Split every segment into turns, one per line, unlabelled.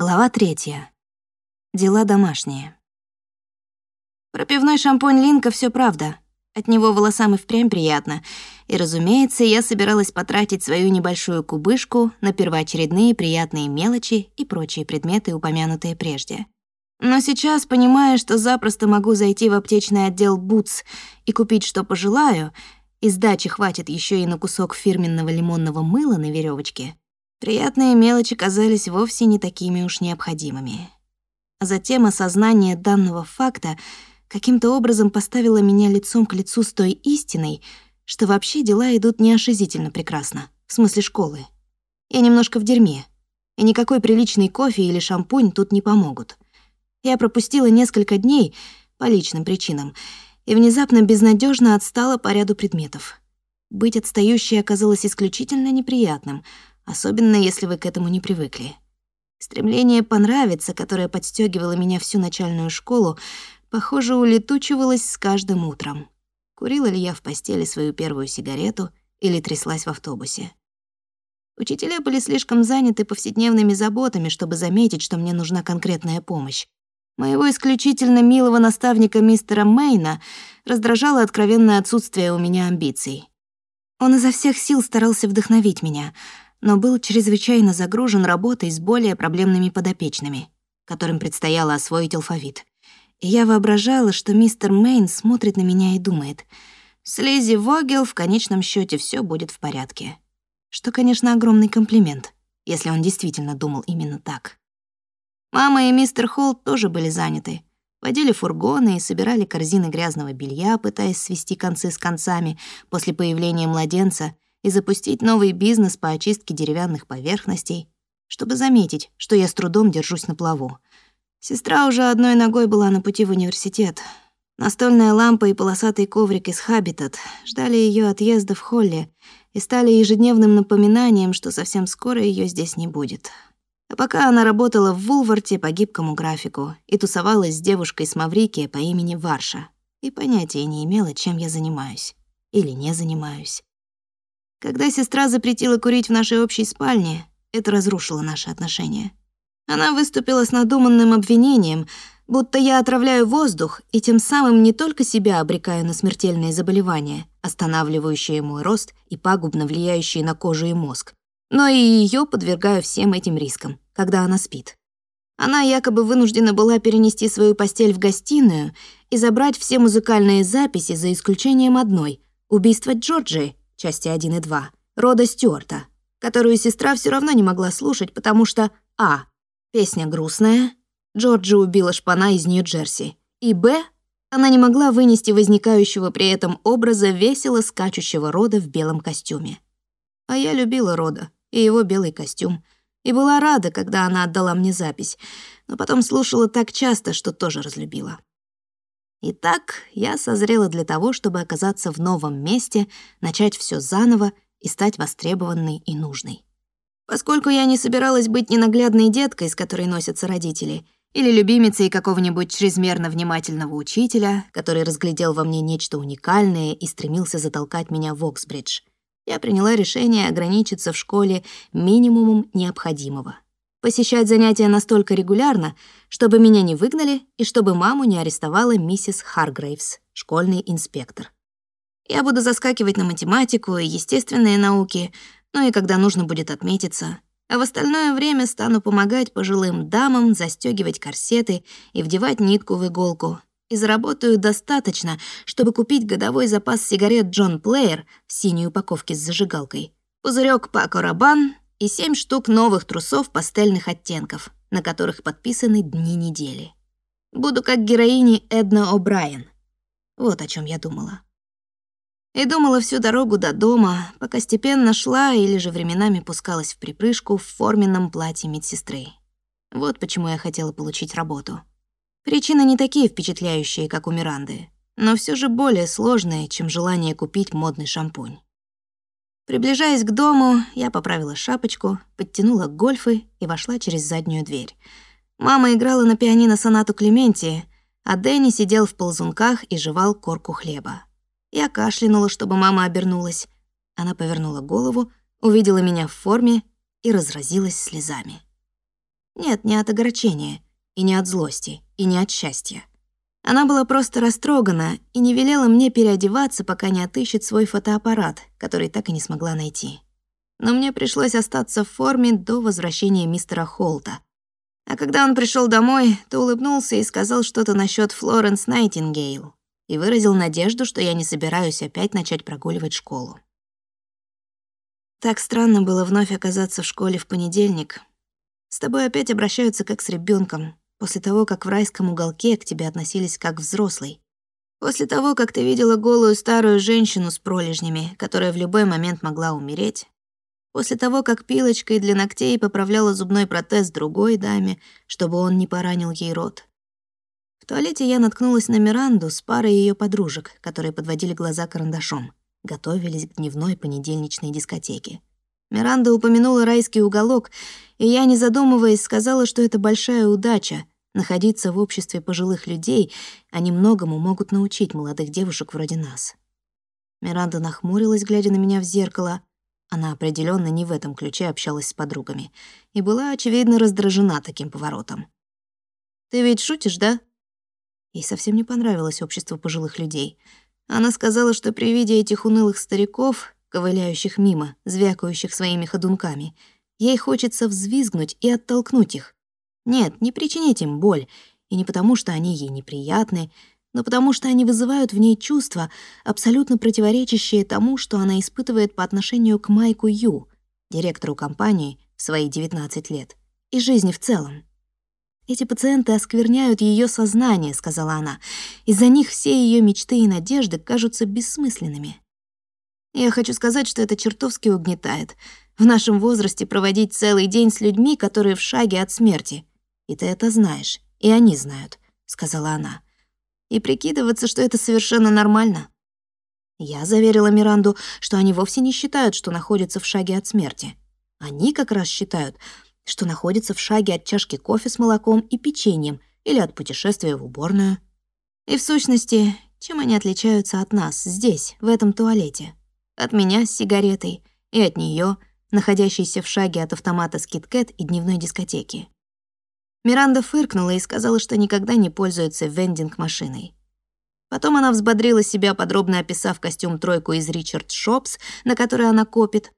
Глава третья. Дела домашние. Пропивной шампунь Линка все правда. От него волосам и впрямь приятно. И, разумеется, я собиралась потратить свою небольшую кубышку на первоочередные приятные мелочи и прочие предметы, упомянутые прежде. Но сейчас, понимая, что запросто могу зайти в аптечный отдел «Бутс» и купить, что пожелаю, и сдачи хватит еще и на кусок фирменного лимонного мыла на веревочке, приятные мелочи казались вовсе не такими уж необходимыми. Затем осознание данного факта каким-то образом поставило меня лицом к лицу с той истиной, что вообще дела идут неошизительно прекрасно, в смысле школы. Я немножко в дерьме, и никакой приличный кофе или шампунь тут не помогут. Я пропустила несколько дней по личным причинам и внезапно безнадежно отстала по ряду предметов. Быть отстающей оказалось исключительно неприятным, особенно если вы к этому не привыкли. Стремление понравиться, которое подстегивало меня всю начальную школу, похоже, улетучивалось с каждым утром. Курила ли я в постели свою первую сигарету или тряслась в автобусе. Учителя были слишком заняты повседневными заботами, чтобы заметить, что мне нужна конкретная помощь. Моего исключительно милого наставника мистера Мейна раздражало откровенное отсутствие у меня амбиций. Он изо всех сил старался вдохновить меня, но был чрезвычайно загружен работой с более проблемными подопечными, которым предстояло освоить алфавит. И я воображала, что мистер Мейн смотрит на меня и думает, с Лизи Вогел в конечном счете все будет в порядке. Что, конечно, огромный комплимент, если он действительно думал именно так. Мама и мистер Холт тоже были заняты. Водили фургоны и собирали корзины грязного белья, пытаясь свести концы с концами после появления младенца и запустить новый бизнес по очистке деревянных поверхностей, чтобы заметить, что я с трудом держусь на плаву. Сестра уже одной ногой была на пути в университет. Настольная лампа и полосатый коврик из Хабитат ждали ее отъезда в Холле и стали ежедневным напоминанием, что совсем скоро ее здесь не будет. А пока она работала в Вулварте по гибкому графику и тусовалась с девушкой с Маврикия по имени Варша, и понятия не имела, чем я занимаюсь. Или не занимаюсь. Когда сестра запретила курить в нашей общей спальне, это разрушило наши отношения. Она выступила с надуманным обвинением, будто я отравляю воздух и тем самым не только себя обрекаю на смертельные заболевания, останавливающие мой рост и пагубно влияющие на кожу и мозг, но и ее подвергаю всем этим рискам, когда она спит. Она якобы вынуждена была перенести свою постель в гостиную и забрать все музыкальные записи за исключением одной — «Убийство Джорджи», части 1 и 2, рода Стюарта, которую сестра все равно не могла слушать, потому что а. Песня грустная, Джорджи убила шпана из Нью-Джерси, и б. Она не могла вынести возникающего при этом образа весело скачущего рода в белом костюме. А я любила рода, и его белый костюм, и была рада, когда она отдала мне запись, но потом слушала так часто, что тоже разлюбила. Итак, я созрела для того, чтобы оказаться в новом месте, начать все заново и стать востребованной и нужной. Поскольку я не собиралась быть ненаглядной деткой, с которой носятся родители, или любимицей какого-нибудь чрезмерно внимательного учителя, который разглядел во мне нечто уникальное и стремился затолкать меня в Оксбридж — я приняла решение ограничиться в школе минимумом необходимого. Посещать занятия настолько регулярно, чтобы меня не выгнали и чтобы маму не арестовала миссис Харгрейвс, школьный инспектор. Я буду заскакивать на математику и естественные науки, ну и когда нужно будет отметиться, а в остальное время стану помогать пожилым дамам застегивать корсеты и вдевать нитку в иголку, и заработаю достаточно, чтобы купить годовой запас сигарет Джон Плеер в синей упаковке с зажигалкой, пузырек Пако Рабан и семь штук новых трусов пастельных оттенков, на которых подписаны дни недели. Буду как героини Эдна О'Брайен. Вот о чем я думала. И думала всю дорогу до дома, пока степенно шла или же временами пускалась в припрыжку в форменном платье медсестры. Вот почему я хотела получить работу. Причины не такие впечатляющие, как у Миранды, но все же более сложные, чем желание купить модный шампунь. Приближаясь к дому, я поправила шапочку, подтянула гольфы и вошла через заднюю дверь. Мама играла на пианино сонату Клементии, а Дэнни сидел в ползунках и жевал корку хлеба. Я кашлянула, чтобы мама обернулась. Она повернула голову, увидела меня в форме и разразилась слезами. Нет, не от огорчения, и не от злости, и не от счастья. Она была просто растрогана и не велела мне переодеваться, пока не отыщет свой фотоаппарат, который так и не смогла найти. Но мне пришлось остаться в форме до возвращения мистера Холта. А когда он пришел домой, то улыбнулся и сказал что-то насчет Флоренс Найтингейл и выразил надежду, что я не собираюсь опять начать прогуливать школу. Так странно было вновь оказаться в школе в понедельник. С тобой опять обращаются как с ребенком, после того, как в райском уголке к тебе относились как взрослый. После того, как ты видела голую старую женщину с пролежнями, которая в любой момент могла умереть. После того, как пилочкой для ногтей поправляла зубной протез другой даме, чтобы он не поранил ей рот. В туалете я наткнулась на Миранду с парой ее подружек, которые подводили глаза карандашом, готовились к дневной понедельничной дискотеке. Миранда упомянула райский уголок, и я, не задумываясь, сказала, что это большая удача — находиться в обществе пожилых людей, они многому могут научить молодых девушек вроде нас. Миранда нахмурилась, глядя на меня в зеркало. Она определенно не в этом ключе общалась с подругами и была, очевидно, раздражена таким поворотом. «Ты ведь шутишь, да?» Ей совсем не понравилось общество пожилых людей. Она сказала, что при виде этих унылых стариков ковыляющих мимо, звякающих своими ходунками. Ей хочется взвизгнуть и оттолкнуть их. Нет, не причинить им боль, и не потому, что они ей неприятны, но потому что они вызывают в ней чувства, абсолютно противоречащие тому, что она испытывает по отношению к Майку Ю, директору компании в свои 19 лет, и жизни в целом. «Эти пациенты оскверняют ее сознание», — сказала она. «Из-за них все ее мечты и надежды кажутся бессмысленными. Я хочу сказать, что это чертовски угнетает. В нашем возрасте проводить целый день с людьми, которые в шаге от смерти. И ты это знаешь, и они знают», — сказала она. «И прикидываться, что это совершенно нормально». Я заверила Миранду, что они вовсе не считают, что находятся в шаге от смерти. Они как раз считают, что находятся в шаге от чашки кофе с молоком и печеньем или от путешествия в уборную. И в сущности, чем они отличаются от нас здесь, в этом туалете? От меня с сигаретой и от нее, находящейся в шаге от автомата с киткет и дневной дискотеки. Миранда фыркнула и сказала, что никогда не пользуется вендинг-машиной. Потом она взбодрила себя, подробно описав костюм-тройку из Ричард Шопс, на который она копит,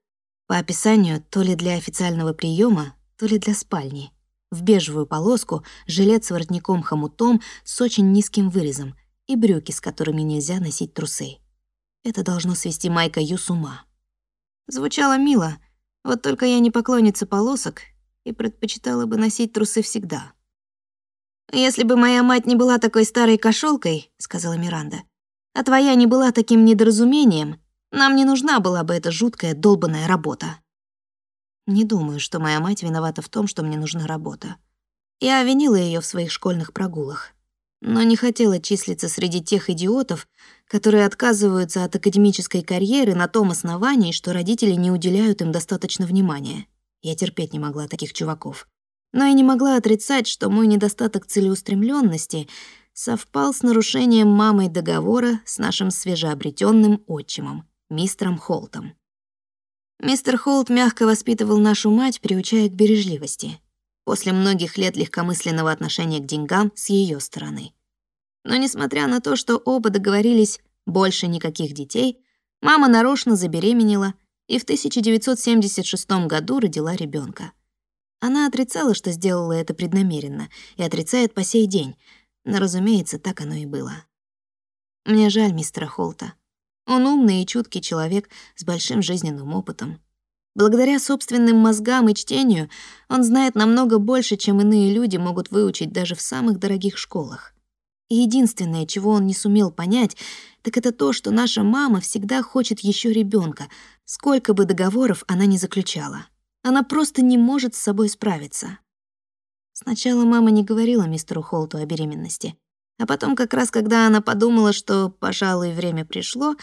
по описанию то ли для официального приема, то ли для спальни. В бежевую полоску, жилет с воротником-хомутом с очень низким вырезом и брюки, с которыми нельзя носить трусы. Это должно свести Майка Ю с ума. Звучало мило, вот только я не поклонница полосок и предпочитала бы носить трусы всегда. «Если бы моя мать не была такой старой кошелкой, сказала Миранда, «а твоя не была таким недоразумением, нам не нужна была бы эта жуткая долбанная работа». Не думаю, что моя мать виновата в том, что мне нужна работа. Я винила ее в своих школьных прогулах но не хотела числиться среди тех идиотов, которые отказываются от академической карьеры на том основании, что родители не уделяют им достаточно внимания. Я терпеть не могла таких чуваков. Но и не могла отрицать, что мой недостаток целеустремленности совпал с нарушением мамой договора с нашим свежеобретенным отчимом, мистером Холтом. Мистер Холт мягко воспитывал нашу мать, приучая к бережливости после многих лет легкомысленного отношения к деньгам с ее стороны. Но несмотря на то, что оба договорились больше никаких детей, мама нарочно забеременела и в 1976 году родила ребенка. Она отрицала, что сделала это преднамеренно, и отрицает по сей день, но, разумеется, так оно и было. Мне жаль мистера Холта. Он умный и чуткий человек с большим жизненным опытом. Благодаря собственным мозгам и чтению он знает намного больше, чем иные люди могут выучить даже в самых дорогих школах. И единственное, чего он не сумел понять, так это то, что наша мама всегда хочет еще ребенка, сколько бы договоров она ни заключала. Она просто не может с собой справиться. Сначала мама не говорила мистеру Холту о беременности, а потом, как раз когда она подумала, что, пожалуй, время пришло,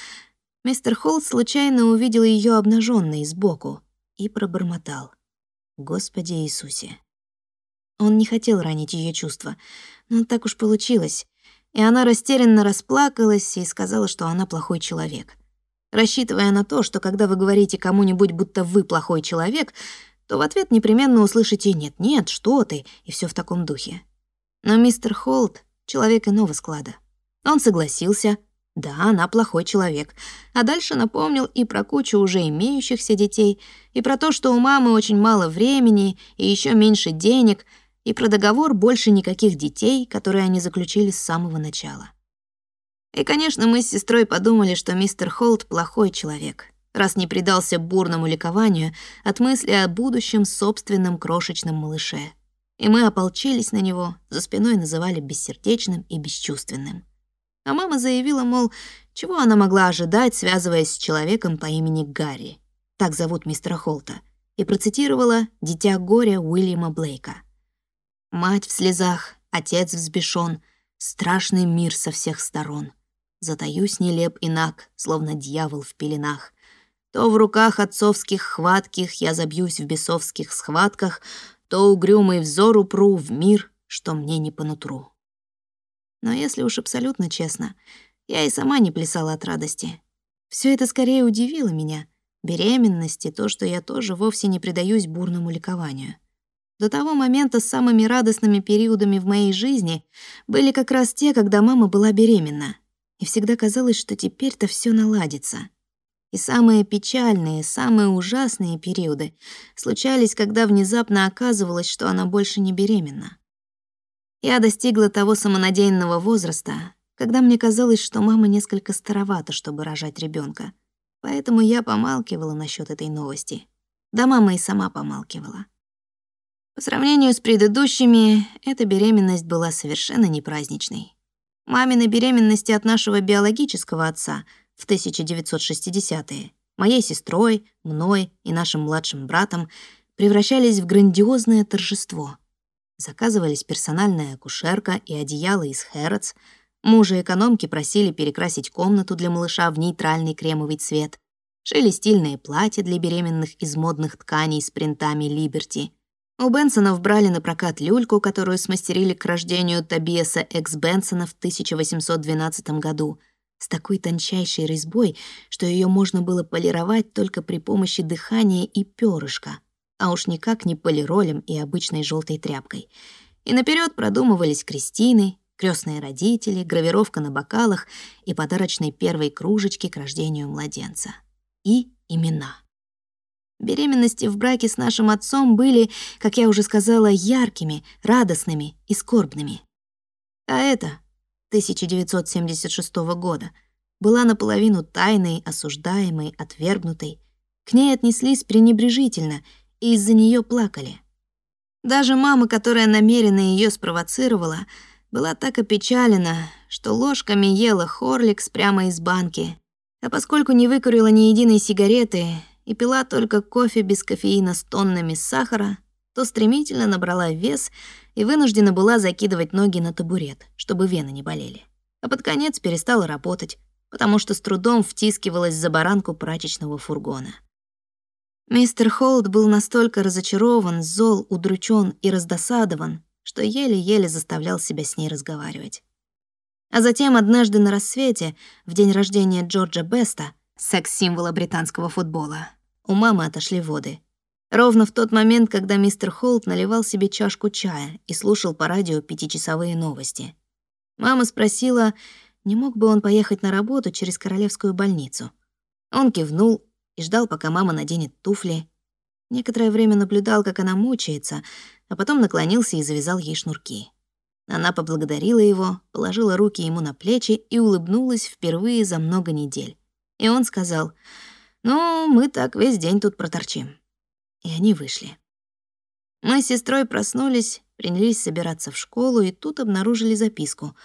Мистер Холт случайно увидел ее обнаженной сбоку и пробормотал. «Господи Иисусе!» Он не хотел ранить ее чувства, но так уж получилось, и она растерянно расплакалась и сказала, что она плохой человек. Рассчитывая на то, что когда вы говорите кому-нибудь, будто вы плохой человек, то в ответ непременно услышите «нет-нет, что ты» и все в таком духе. Но мистер Холт — человек иного склада. Он согласился, да, она плохой человек, а дальше напомнил и про кучу уже имеющихся детей, и про то, что у мамы очень мало времени и еще меньше денег, и про договор больше никаких детей, которые они заключили с самого начала. И, конечно, мы с сестрой подумали, что мистер Холт плохой человек, раз не предался бурному ликованию от мысли о будущем собственном крошечном малыше. И мы ополчились на него, за спиной называли бессердечным и бесчувственным. А мама заявила, мол, чего она могла ожидать, связываясь с человеком по имени Гарри. Так зовут мистера Холта. И процитировала «Дитя горя» Уильяма Блейка. «Мать в слезах, отец взбешен, страшный мир со всех сторон. Затаюсь нелеп и наг, словно дьявол в пеленах. То в руках отцовских хватких я забьюсь в бесовских схватках, то угрюмый взор упру в мир, что мне не по нутру. Но если уж абсолютно честно, я и сама не плясала от радости. Все это скорее удивило меня. Беременность и то, что я тоже вовсе не предаюсь бурному ликованию. До того момента самыми радостными периодами в моей жизни были как раз те, когда мама была беременна. И всегда казалось, что теперь-то все наладится. И самые печальные, самые ужасные периоды случались, когда внезапно оказывалось, что она больше не беременна. Я достигла того самонадеянного возраста, когда мне казалось, что мама несколько старовата, чтобы рожать ребенка. Поэтому я помалкивала насчет этой новости. Да мама и сама помалкивала. По сравнению с предыдущими, эта беременность была совершенно не праздничной. Мамины беременности от нашего биологического отца — в 1960-е моей сестрой, мной и нашим младшим братом превращались в грандиозное торжество. Заказывались персональная акушерка и одеяло из Хэротс, мужа экономки просили перекрасить комнату для малыша в нейтральный кремовый цвет, шили стильные платья для беременных из модных тканей с принтами Либерти. У Бенсонов брали на прокат люльку, которую смастерили к рождению Тобиаса Экс Бенсона в 1812 году — с такой тончайшей резьбой, что ее можно было полировать только при помощи дыхания и перышка, а уж никак не полиролем и обычной желтой тряпкой. И наперед продумывались крестины, крестные родители, гравировка на бокалах и подарочной первой кружечки к рождению младенца. И имена. Беременности в браке с нашим отцом были, как я уже сказала, яркими, радостными и скорбными. А это 1976 года, была наполовину тайной, осуждаемой, отвергнутой. К ней отнеслись пренебрежительно и из-за нее плакали. Даже мама, которая намеренно ее спровоцировала, была так опечалена, что ложками ела Хорликс прямо из банки. А поскольку не выкурила ни единой сигареты и пила только кофе без кофеина с тоннами сахара, то стремительно набрала вес и вынуждена была закидывать ноги на табурет, чтобы вены не болели. А под конец перестала работать, потому что с трудом втискивалась за баранку прачечного фургона. Мистер Холд был настолько разочарован, зол, удручен и раздосадован, что еле-еле заставлял себя с ней разговаривать. А затем однажды на рассвете, в день рождения Джорджа Беста, секс-символа британского футбола, у мамы отошли воды, Ровно в тот момент, когда мистер Холт наливал себе чашку чая и слушал по радио пятичасовые новости. Мама спросила, не мог бы он поехать на работу через Королевскую больницу. Он кивнул и ждал, пока мама наденет туфли. Некоторое время наблюдал, как она мучается, а потом наклонился и завязал ей шнурки. Она поблагодарила его, положила руки ему на плечи и улыбнулась впервые за много недель. И он сказал, «Ну, мы так весь день тут проторчим» и они вышли. Мы с сестрой проснулись, принялись собираться в школу, и тут обнаружили записку.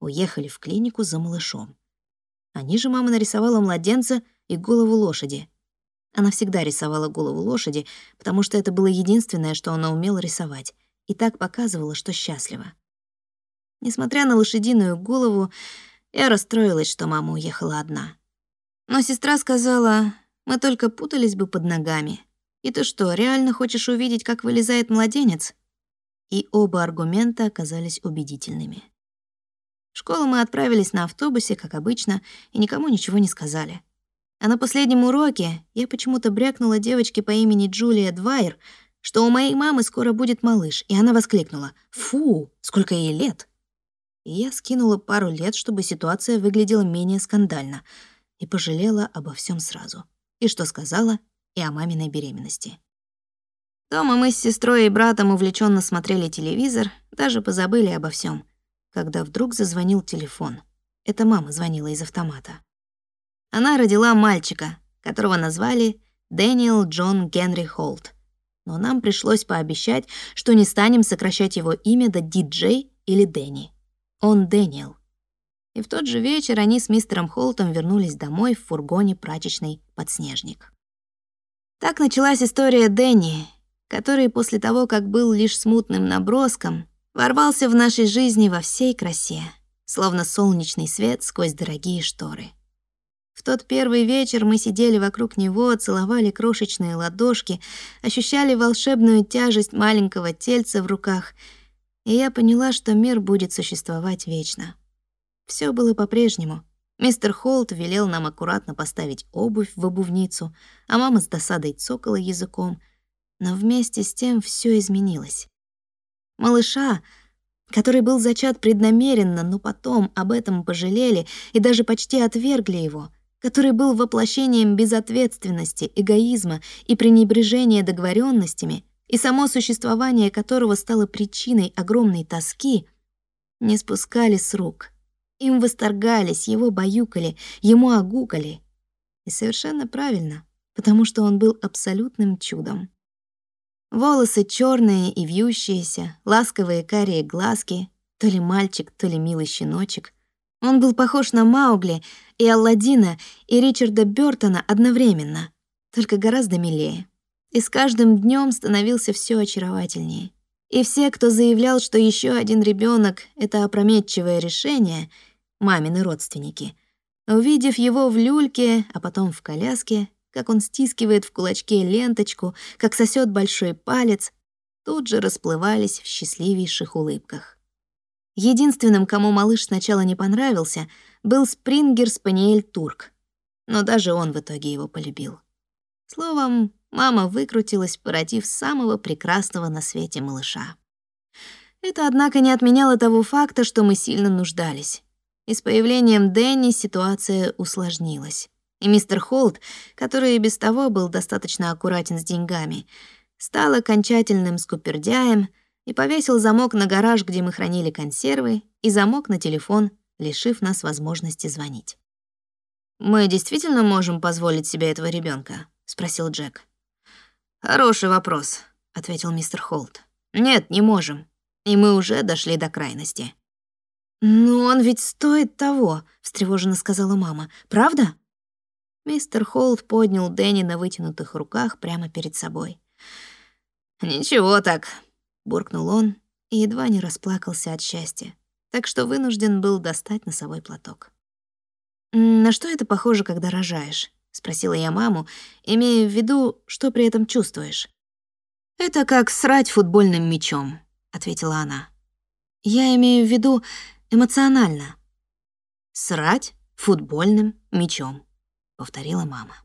Уехали в клинику за малышом. Они же мама нарисовала младенца и голову лошади. Она всегда рисовала голову лошади, потому что это было единственное, что она умела рисовать, и так показывала, что счастлива. Несмотря на лошадиную голову, я расстроилась, что мама уехала одна. Но сестра сказала, мы только путались бы под ногами, и ты что, реально хочешь увидеть, как вылезает младенец? И оба аргумента оказались убедительными. В школу мы отправились на автобусе, как обычно, и никому ничего не сказали. А на последнем уроке я почему-то брякнула девочке по имени Джулия Двайер, что у моей мамы скоро будет малыш, и она воскликнула «Фу, сколько ей лет!» И я скинула пару лет, чтобы ситуация выглядела менее скандально, и пожалела обо всем сразу. И что сказала, и о маминой беременности. Дома мы с сестрой и братом увлеченно смотрели телевизор, даже позабыли обо всем, когда вдруг зазвонил телефон. Это мама звонила из автомата. Она родила мальчика, которого назвали Дэниел Джон Генри Холт. Но нам пришлось пообещать, что не станем сокращать его имя до Диджей или Дэнни. Он Дэниел. И в тот же вечер они с мистером Холтом вернулись домой в фургоне прачечный подснежник. Так началась история Дэнни, который после того, как был лишь смутным наброском, ворвался в нашей жизни во всей красе, словно солнечный свет сквозь дорогие шторы. В тот первый вечер мы сидели вокруг него, целовали крошечные ладошки, ощущали волшебную тяжесть маленького тельца в руках, и я поняла, что мир будет существовать вечно. Все было по-прежнему. Мистер Холт велел нам аккуратно поставить обувь в обувницу, а мама с досадой цокала языком. Но вместе с тем все изменилось. Малыша, который был зачат преднамеренно, но потом об этом пожалели и даже почти отвергли его, который был воплощением безответственности, эгоизма и пренебрежения договоренностями, и само существование которого стало причиной огромной тоски, не спускали с рук. Им восторгались, его баюкали, ему огукали. И совершенно правильно, потому что он был абсолютным чудом. Волосы черные и вьющиеся, ласковые карие глазки, то ли мальчик, то ли милый щеночек. Он был похож на Маугли и Алладина, и Ричарда Бёртона одновременно, только гораздо милее. И с каждым днем становился все очаровательнее. И все, кто заявлял, что еще один ребенок это опрометчивое решение, мамины родственники, увидев его в люльке, а потом в коляске, как он стискивает в кулачке ленточку, как сосет большой палец, тут же расплывались в счастливейших улыбках. Единственным, кому малыш сначала не понравился, был Спрингер Спаниель Турк. Но даже он в итоге его полюбил. Словом, мама выкрутилась, породив самого прекрасного на свете малыша. Это, однако, не отменяло того факта, что мы сильно нуждались. И с появлением Дэнни ситуация усложнилась. И мистер Холт, который и без того был достаточно аккуратен с деньгами, стал окончательным скупердяем — и повесил замок на гараж, где мы хранили консервы, и замок на телефон, лишив нас возможности звонить. «Мы действительно можем позволить себе этого ребенка? спросил Джек. «Хороший вопрос», — ответил мистер Холт. «Нет, не можем. И мы уже дошли до крайности». «Но он ведь стоит того», — встревоженно сказала мама. «Правда?» Мистер Холт поднял Дэнни на вытянутых руках прямо перед собой. «Ничего так, буркнул он и едва не расплакался от счастья, так что вынужден был достать носовой платок. «На что это похоже, когда рожаешь?» — спросила я маму, имея в виду, что при этом чувствуешь. «Это как срать футбольным мячом», — ответила она. «Я имею в виду эмоционально». «Срать футбольным мячом», — повторила мама.